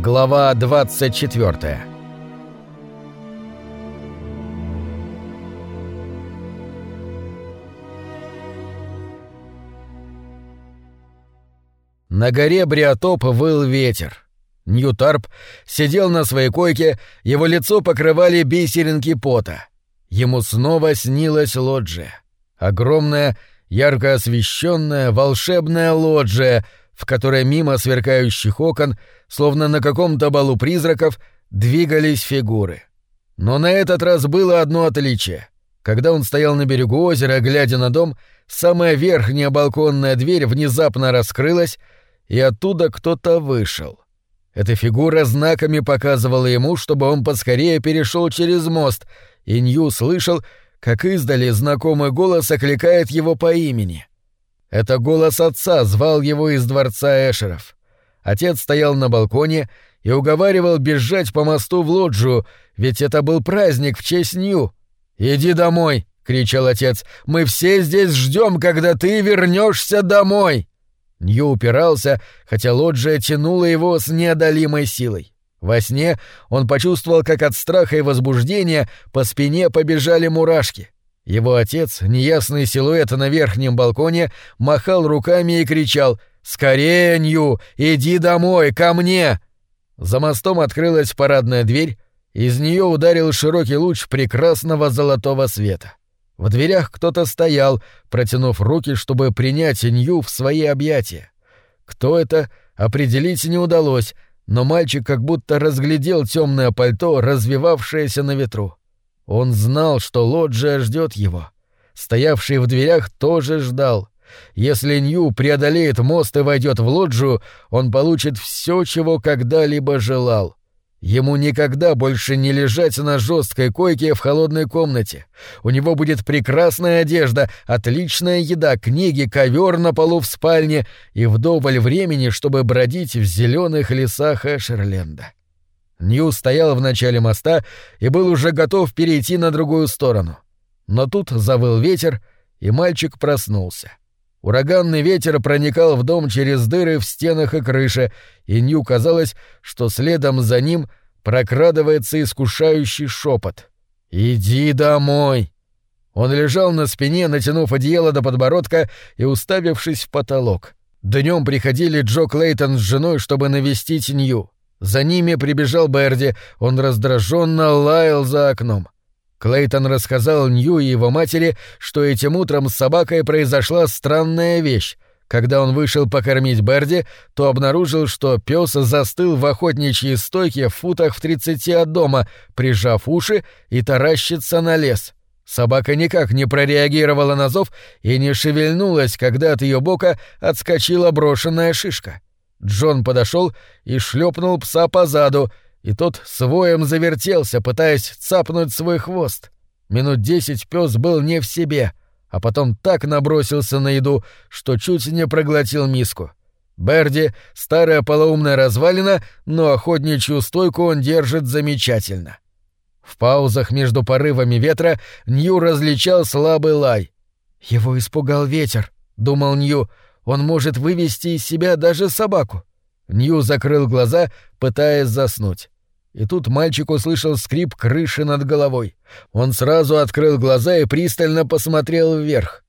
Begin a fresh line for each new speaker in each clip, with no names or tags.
Глава 24 На горе Бриотоп выл ветер. Ньютарп сидел на своей койке, его лицо покрывали бисеринки пота. Ему снова снилась лоджия. Огромная, ярко освещенная, волшебная лоджия, в которой мимо сверкающих окон, словно на каком-то балу призраков, двигались фигуры. Но на этот раз было одно отличие. Когда он стоял на берегу озера, глядя на дом, самая верхняя балконная дверь внезапно раскрылась, и оттуда кто-то вышел. Эта фигура знаками показывала ему, чтобы он поскорее перешел через мост, и Нью слышал, как издали знакомый голос окликает его по имени. Это голос отца звал его из дворца Эшеров. Отец стоял на балконе и уговаривал бежать по мосту в лоджию, ведь это был праздник в честь Нью. «Иди домой!» — кричал отец. «Мы все здесь ждем, когда ты вернешься домой!» Нью упирался, хотя лоджия тянула его с неодолимой силой. Во сне он почувствовал, как от страха и возбуждения по спине побежали мурашки. Его отец, неясный силуэт на верхнем балконе, махал руками и кричал «Скорее, Нью! Иди домой, ко мне!» За мостом открылась парадная дверь, из нее ударил широкий луч прекрасного золотого света. В дверях кто-то стоял, протянув руки, чтобы принять Нью в свои объятия. Кто это, определить не удалось, но мальчик как будто разглядел темное пальто, развивавшееся на ветру. Он знал, что лоджия ждет его. Стоявший в дверях тоже ждал. Если Нью преодолеет мост и войдет в лоджию, он получит все, чего когда-либо желал. Ему никогда больше не лежать на жесткой койке в холодной комнате. У него будет прекрасная одежда, отличная еда, книги, ковер на полу в спальне и вдоволь времени, чтобы бродить в зеленых лесах Эшерленда. Нью стоял в начале моста и был уже готов перейти на другую сторону. Но тут завыл ветер, и мальчик проснулся. Ураганный ветер проникал в дом через дыры в стенах и крыше, и Нью казалось, что следом за ним прокрадывается искушающий шепот. «Иди домой!» Он лежал на спине, натянув одеяло до подбородка и уставившись в потолок. Днем приходили Джо Клейтон с женой, чтобы навестить Нью. За ними прибежал Берди, он раздраженно лаял за окном. Клейтон рассказал Нью и его матери, что этим утром с собакой произошла странная вещь. Когда он вышел покормить Берди, то обнаружил, что пес застыл в охотничьей стойке в футах в тридцати от дома, прижав уши и таращится на лес. Собака никак не прореагировала на зов и не шевельнулась, когда от ее бока отскочила брошенная шишка. Джон подошел и шлепнул пса по заду, и тот с воем завертелся, пытаясь цапнуть свой хвост. Минут десять пес был не в себе, а потом так набросился на еду, что чуть не проглотил миску. Берди — старая полоумная развалина, но охотничью стойку он держит замечательно. В паузах между порывами ветра Нью различал слабый лай. «Его испугал ветер», — думал Нью, — «он может вывести из себя даже собаку». Нью закрыл глаза, пытаясь заснуть. И тут мальчик услышал скрип крыши над головой. Он сразу открыл глаза и пристально посмотрел вверх.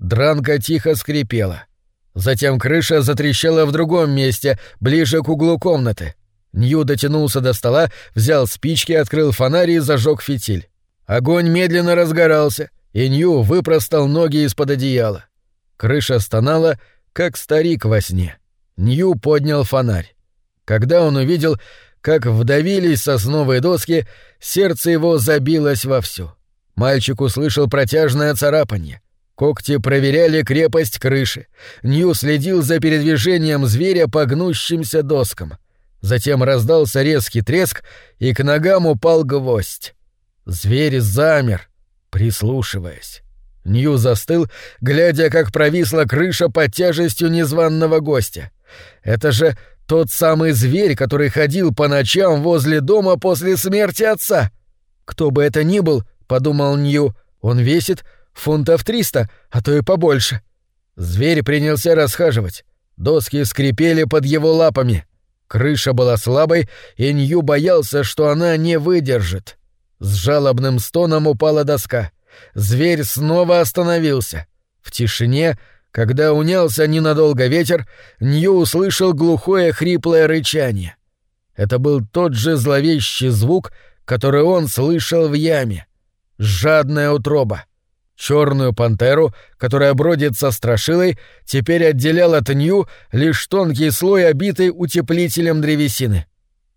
Дранка тихо скрипела. Затем крыша затрещала в другом месте, ближе к углу комнаты. Нью дотянулся до стола, взял спички, открыл фонарь и зажег фитиль. Огонь медленно разгорался, и Нью выпростал ноги из-под одеяла. Крыша стонала, как старик во сне. Нью поднял фонарь. Когда он увидел, как вдавились сосновые доски, сердце его забилось вовсю. Мальчик услышал протяжное царапанье. Когти проверяли крепость крыши. Нью следил за передвижением зверя по гнущимся доскам. Затем раздался резкий треск, и к ногам упал гвоздь. Зверь замер, прислушиваясь. Нью застыл, глядя, как провисла крыша под тяжестью незваного гостя. Это же тот самый зверь, который ходил по ночам возле дома после смерти отца. Кто бы это ни был, подумал Нью, он весит фунтов триста, а то и побольше. Зверь принялся расхаживать. Доски скрипели под его лапами. Крыша была слабой, и Нью боялся, что она не выдержит. С жалобным стоном упала доска. Зверь снова остановился. В тишине, когда унялся ненадолго ветер, Нью услышал глухое хриплое рычание. Это был тот же зловещий звук, который он слышал в яме. Жадная утроба. Черную пантеру, которая бродит со страшилой, теперь отделял от Нью лишь тонкий слой, обитый утеплителем древесины.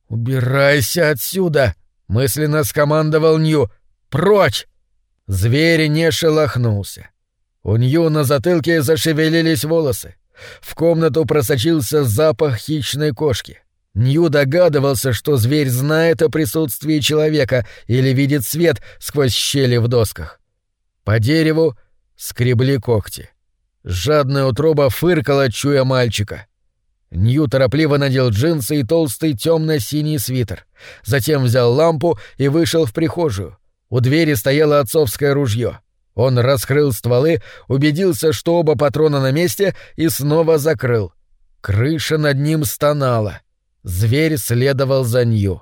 «Убирайся отсюда!» — мысленно скомандовал Нью. «Прочь!» Зверь не шелохнулся. У Нью на затылке зашевелились волосы. В комнату просочился запах хищной кошки. Нью догадывался, что зверь знает о присутствии человека или видит свет сквозь щели в досках. По дереву скребли когти. Жадная утроба фыркала, чуя мальчика. Нью торопливо надел джинсы и толстый темно-синий свитер. Затем взял лампу и вышел в прихожую. У двери стояло отцовское ружье. Он раскрыл стволы, убедился, что оба патрона на месте, и снова закрыл. Крыша над ним стонала. Зверь следовал за Нью.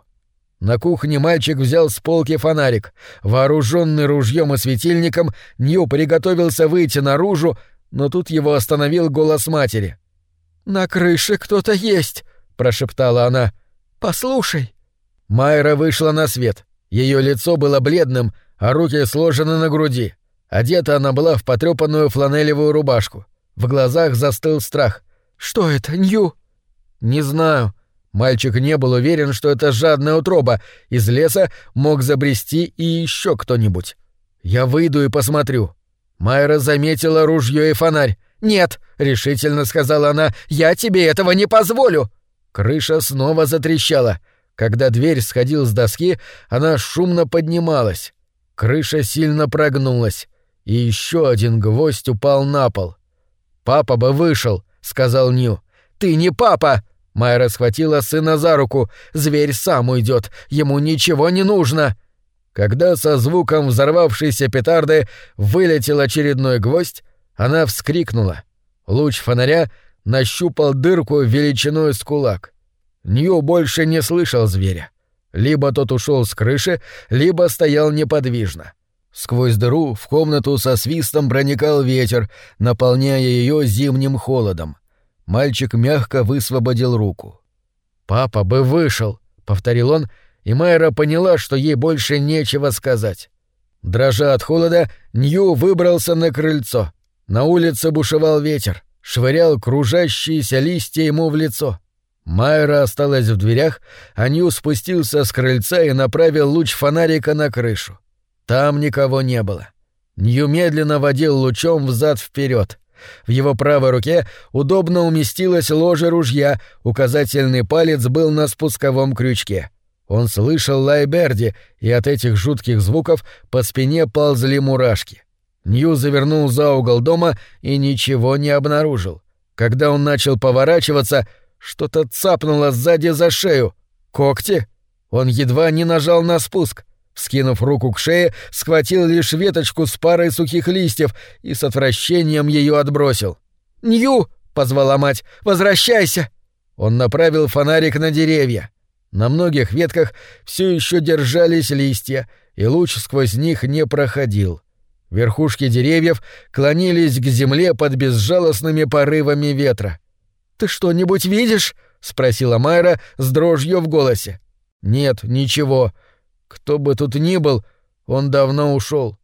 На кухне мальчик взял с полки фонарик. Вооруженный ружьем и светильником, Нью приготовился выйти наружу, но тут его остановил голос матери. «На крыше кто-то есть», — прошептала она. «Послушай». Майра вышла на свет. Ее лицо было бледным, а руки сложены на груди. Одета она была в потрепанную фланелевую рубашку. В глазах застыл страх. «Что это, Нью?» «Не знаю», Мальчик не был уверен, что это жадная утроба. Из леса мог забрести и еще кто-нибудь. Я выйду и посмотрю. Майра заметила ружье и фонарь. «Нет», — решительно сказала она, — «я тебе этого не позволю». Крыша снова затрещала. Когда дверь сходил с доски, она шумно поднималась. Крыша сильно прогнулась, и еще один гвоздь упал на пол. «Папа бы вышел», — сказал Нью. «Ты не папа!» Майра схватила сына за руку. «Зверь сам уйдет, ему ничего не нужно!» Когда со звуком взорвавшейся петарды вылетел очередной гвоздь, она вскрикнула. Луч фонаря нащупал дырку величиной с кулак. Нью больше не слышал зверя. Либо тот ушел с крыши, либо стоял неподвижно. Сквозь дыру в комнату со свистом проникал ветер, наполняя ее зимним холодом. Мальчик мягко высвободил руку. «Папа бы вышел», — повторил он, и Майра поняла, что ей больше нечего сказать. Дрожа от холода, Нью выбрался на крыльцо. На улице бушевал ветер, швырял кружащиеся листья ему в лицо. Майра осталась в дверях, а Нью спустился с крыльца и направил луч фонарика на крышу. Там никого не было. Нью медленно водил лучом взад вперед. В его правой руке удобно уместилось ложе ружья, указательный палец был на спусковом крючке. Он слышал лай Берди, и от этих жутких звуков по спине ползли мурашки. Нью завернул за угол дома и ничего не обнаружил. Когда он начал поворачиваться, что-то цапнуло сзади за шею. Когти? Он едва не нажал на спуск. Скинув руку к шее, схватил лишь веточку с парой сухих листьев и с отвращением ее отбросил. «Нью!» — позвала мать. «Возвращайся!» Он направил фонарик на деревья. На многих ветках все еще держались листья, и луч сквозь них не проходил. Верхушки деревьев клонились к земле под безжалостными порывами ветра. «Ты что-нибудь видишь?» — спросила Майра с дрожью в голосе. «Нет, ничего», кто бы тут ни был, он давно ушел.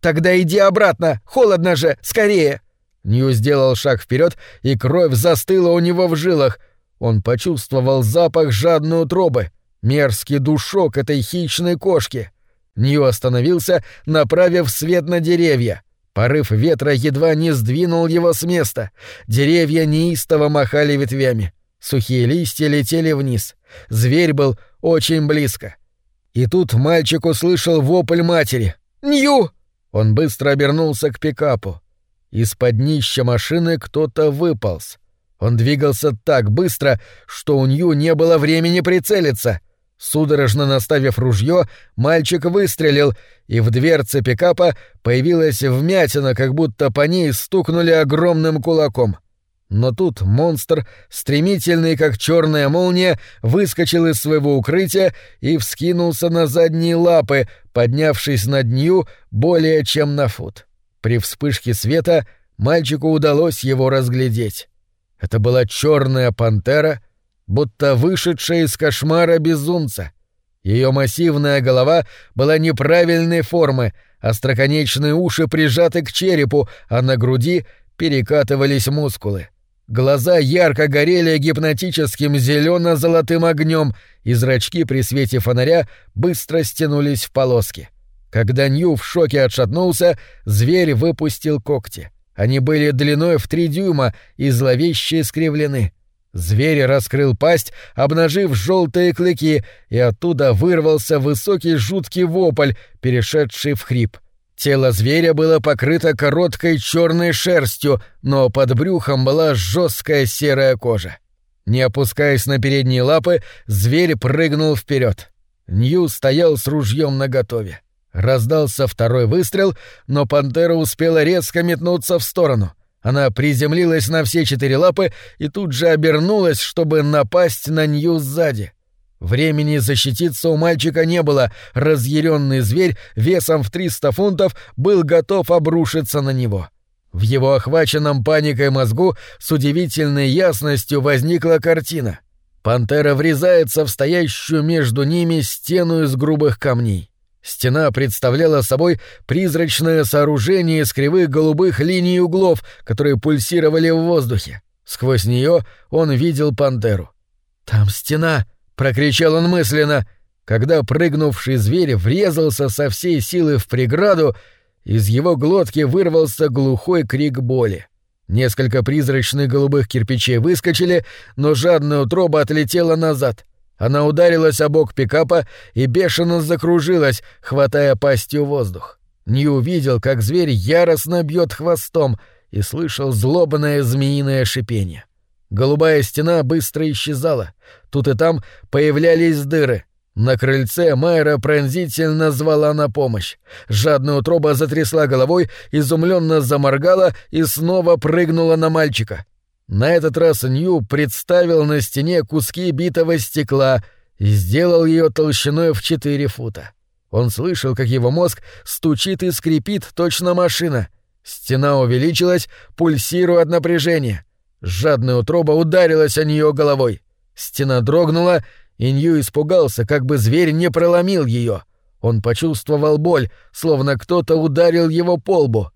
Тогда иди обратно, холодно же, скорее. Нью сделал шаг вперед, и кровь застыла у него в жилах. Он почувствовал запах жадной утробы, мерзкий душок этой хищной кошки. Нью остановился, направив свет на деревья. Порыв ветра едва не сдвинул его с места. Деревья неистово махали ветвями. Сухие листья летели вниз. Зверь был очень близко. И тут мальчик услышал вопль матери. «Нью!» Он быстро обернулся к пикапу. Из-под днища машины кто-то выполз. Он двигался так быстро, что у Нью не было времени прицелиться. Судорожно наставив ружье, мальчик выстрелил, и в дверце пикапа появилась вмятина, как будто по ней стукнули огромным кулаком. Но тут монстр, стремительный как черная молния, выскочил из своего укрытия и вскинулся на задние лапы, поднявшись над Нью более чем на фут. При вспышке света мальчику удалось его разглядеть. Это была черная пантера, будто вышедшая из кошмара безумца. Ее массивная голова была неправильной формы, остроконечные уши прижаты к черепу, а на груди перекатывались мускулы. Глаза ярко горели гипнотическим зелено-золотым огнем, и зрачки при свете фонаря быстро стянулись в полоски. Когда Нью в шоке отшатнулся, зверь выпустил когти. Они были длиной в три дюйма и зловеще искривлены. Зверь раскрыл пасть, обнажив желтые клыки, и оттуда вырвался высокий жуткий вопль, перешедший в хрип. Тело зверя было покрыто короткой черной шерстью, но под брюхом была жесткая серая кожа. Не опускаясь на передние лапы, зверь прыгнул вперед. Нью стоял с ружьем наготове. Раздался второй выстрел, но пантера успела резко метнуться в сторону — она приземлилась на все четыре лапы и тут же обернулась, чтобы напасть на Нью сзади. Времени защититься у мальчика не было, разъяренный зверь весом в 300 фунтов был готов обрушиться на него. В его охваченном паникой мозгу с удивительной ясностью возникла картина. Пантера врезается в стоящую между ними стену из грубых камней. Стена представляла собой призрачное сооружение из кривых голубых линий углов, которые пульсировали в воздухе. Сквозь нее он видел пантеру. «Там стена!» — прокричал он мысленно. Когда прыгнувший зверь врезался со всей силы в преграду, из его глотки вырвался глухой крик боли. Несколько призрачных голубых кирпичей выскочили, но жадная утроба отлетела назад — она ударилась о бок пикапа и бешено закружилась, хватая пастью воздух. Не увидел, как зверь яростно бьет хвостом, и слышал злобное змеиное шипение. Голубая стена быстро исчезала. Тут и там появлялись дыры. На крыльце Майра пронзительно звала на помощь. Жадная утроба затрясла головой, изумленно заморгала и снова прыгнула на мальчика. На этот раз Нью представил на стене куски битого стекла и сделал ее толщиной в четыре фута. Он слышал, как его мозг стучит и скрипит точно машина. Стена увеличилась, пульсируя от напряжения. Жадная утроба ударилась о нее головой. Стена дрогнула, и Нью испугался, как бы зверь не проломил ее. Он почувствовал боль, словно кто-то ударил его по лбу.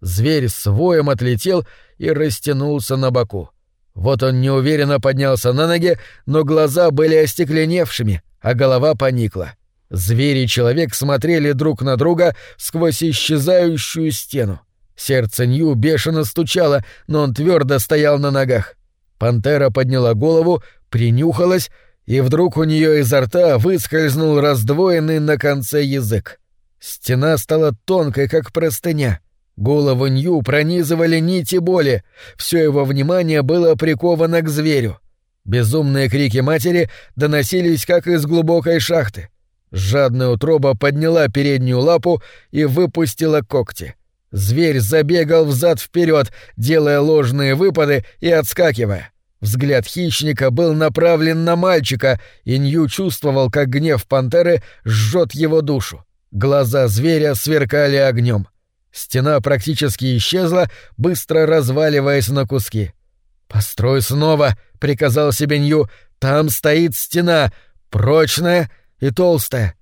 Зверь с воем отлетел и растянулся на боку. Вот он неуверенно поднялся на ноги, но глаза были остекленевшими, а голова поникла. Зверь и человек смотрели друг на друга сквозь исчезающую стену. Сердце Нью бешено стучало, но он твердо стоял на ногах. Пантера подняла голову, принюхалась, и вдруг у нее изо рта выскользнул раздвоенный на конце язык. Стена стала тонкой, как простыня. Голову Нью пронизывали нити боли, все его внимание было приковано к зверю. Безумные крики матери доносились как из глубокой шахты. Жадная утроба подняла переднюю лапу и выпустила когти. Зверь забегал взад вперед, делая ложные выпады и отскакивая. Взгляд хищника был направлен на мальчика, и Нью чувствовал, как гнев пантеры жжет его душу. Глаза зверя сверкали огнем. Стена практически исчезла, быстро разваливаясь на куски. «Построй снова», — приказал себе Нью. «Там стоит стена, прочная и толстая».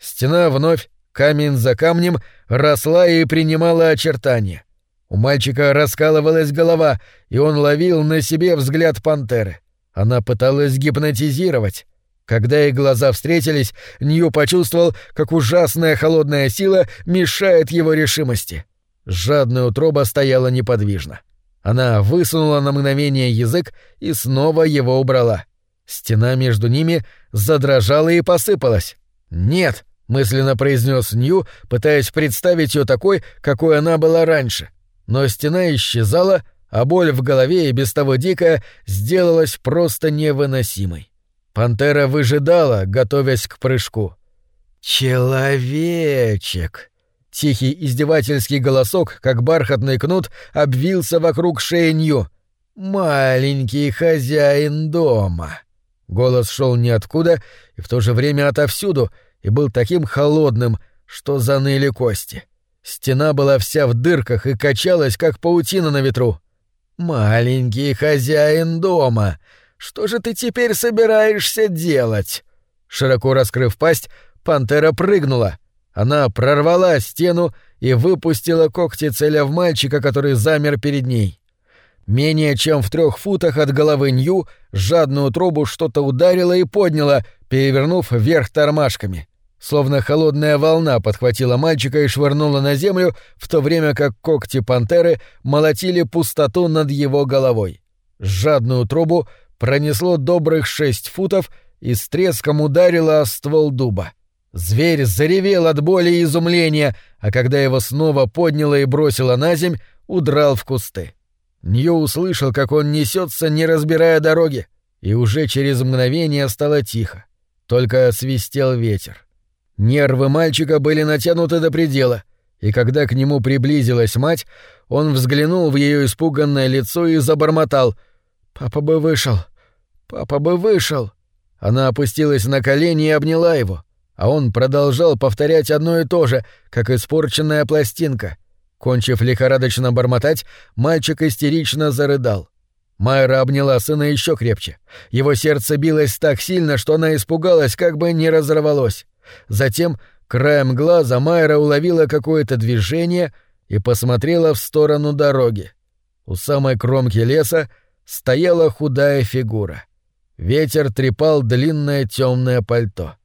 Стена вновь, камень за камнем, росла и принимала очертания. У мальчика раскалывалась голова, и он ловил на себе взгляд пантеры. Она пыталась гипнотизировать. Когда их глаза встретились, Нью почувствовал, как ужасная холодная сила мешает его решимости. Жадная утроба стояла неподвижно. Она высунула на мгновение язык и снова его убрала. Стена между ними задрожала и посыпалась. «Нет!» — мысленно произнес Нью, пытаясь представить ее такой, какой она была раньше. Но стена исчезала, а боль в голове и без того дикая сделалась просто невыносимой. Пантера выжидала, готовясь к прыжку. «Человечек!» Тихий издевательский голосок, как бархатный кнут, обвился вокруг шеи Нью. «Маленький хозяин дома». Голос шел ниоткуда и в то же время отовсюду, и был таким холодным, что заныли кости. Стена была вся в дырках и качалась, как паутина на ветру. «Маленький хозяин дома, что же ты теперь собираешься делать?» Широко раскрыв пасть, пантера прыгнула. Она прорвала стену и выпустила когти, целя в мальчика, который замер перед ней. Менее чем в трех футах от головы Нью жадную трубу что-то ударило и подняло, перевернув вверх тормашками. Словно холодная волна подхватила мальчика и швырнула на землю, в то время как когти пантеры молотили пустоту над его головой. Жадную трубу пронесло добрых шесть футов и с треском ударило о ствол дуба. Зверь заревел от боли и изумления, а когда его снова подняло и бросило на земь, удрал в кусты. Нью услышал, как он несется, не разбирая дороги, и уже через мгновение стало тихо. Только свистел ветер. Нервы мальчика были натянуты до предела, и когда к нему приблизилась мать, он взглянул в ее испуганное лицо и забормотал «Папа бы вышел! Папа бы вышел!» Она опустилась на колени и обняла его, а он продолжал повторять одно и то же, как испорченная пластинка — Кончив лихорадочно бормотать, мальчик истерично зарыдал. Майра обняла сына еще крепче. Его сердце билось так сильно, что она испугалась, как бы не разорвалось. Затем, краем глаза, Майра уловила какое-то движение и посмотрела в сторону дороги. У самой кромки леса стояла худая фигура. Ветер трепал длинное темное пальто.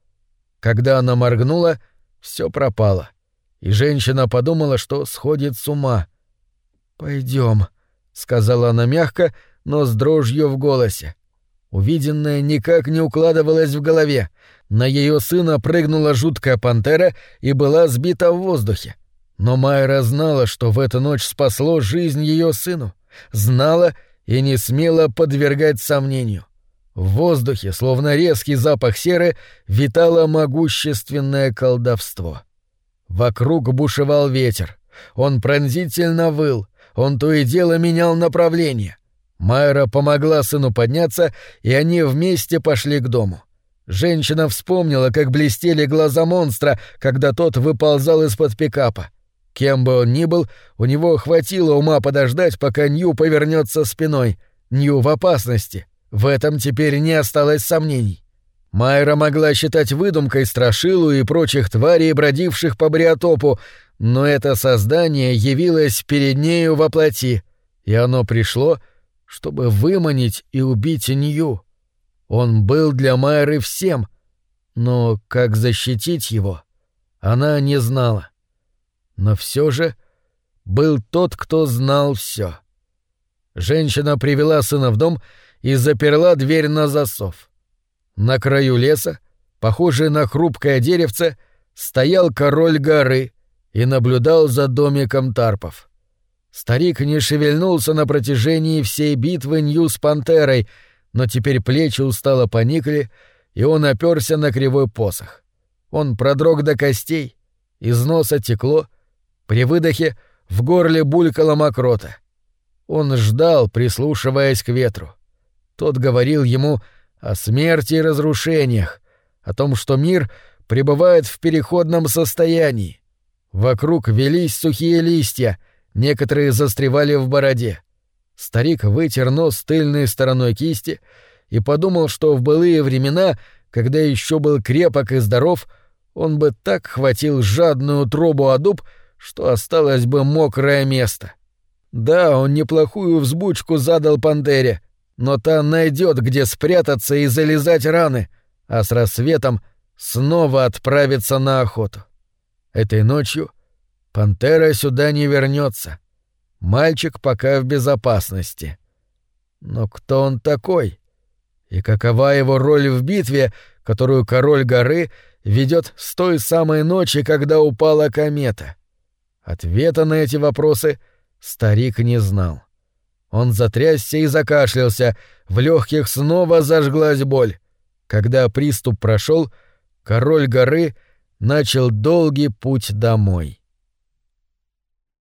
Когда она моргнула, все пропало — и женщина подумала, что сходит с ума. Пойдем, сказала она мягко, но с дрожью в голосе. Увиденное никак не укладывалось в голове. На ее сына прыгнула жуткая пантера и была сбита в воздухе. Но Майра знала, что в эту ночь спасло жизнь ее сыну. Знала и не смела подвергать сомнению. В воздухе, словно резкий запах серы, витало могущественное колдовство. Вокруг бушевал ветер. Он пронзительно выл. Он то и дело менял направление. Майра помогла сыну подняться, и они вместе пошли к дому. Женщина вспомнила, как блестели глаза монстра, когда тот выползал из-под пикапа. Кем бы он ни был, у него хватило ума подождать, пока Нью повернется спиной. Нью в опасности. В этом теперь не осталось сомнений. Майра могла считать выдумкой страшилу и прочих тварей, бродивших по Бриотопу, но это создание явилось перед нею во плоти, и оно пришло, чтобы выманить и убить Нью. Он был для Майры всем, но как защитить его, она не знала. Но все же был тот, кто знал все. Женщина привела сына в дом и заперла дверь на засов. На краю леса, похожий на хрупкое деревце, стоял король горы и наблюдал за домиком тарпов. Старик не шевельнулся на протяжении всей битвы Нью с пантерой, но теперь плечи устало поникли, и он оперся на кривой посох. Он продрог до костей, из носа текло, при выдохе в горле булькала мокрота. Он ждал, прислушиваясь к ветру. Тот говорил ему — о смерти и разрушениях, о том, что мир пребывает в переходном состоянии. Вокруг велись сухие листья, некоторые застревали в бороде. Старик вытер нос тыльной стороной кисти и подумал, что в былые времена, когда еще был крепок и здоров, он бы так хватил жадную трубу о дуб, что осталось бы мокрое место. Да, он неплохую взбучку задал пантере — но та найдет, где спрятаться и залезать раны, а с рассветом снова отправится на охоту. Этой ночью пантера сюда не вернется. Мальчик пока в безопасности. Но кто он такой? И какова его роль в битве, которую король горы ведет с той самой ночи, когда упала комета? Ответа на эти вопросы старик не знал. Он затрясся и закашлялся, в легких снова зажглась боль. Когда приступ прошел, король горы начал долгий путь домой.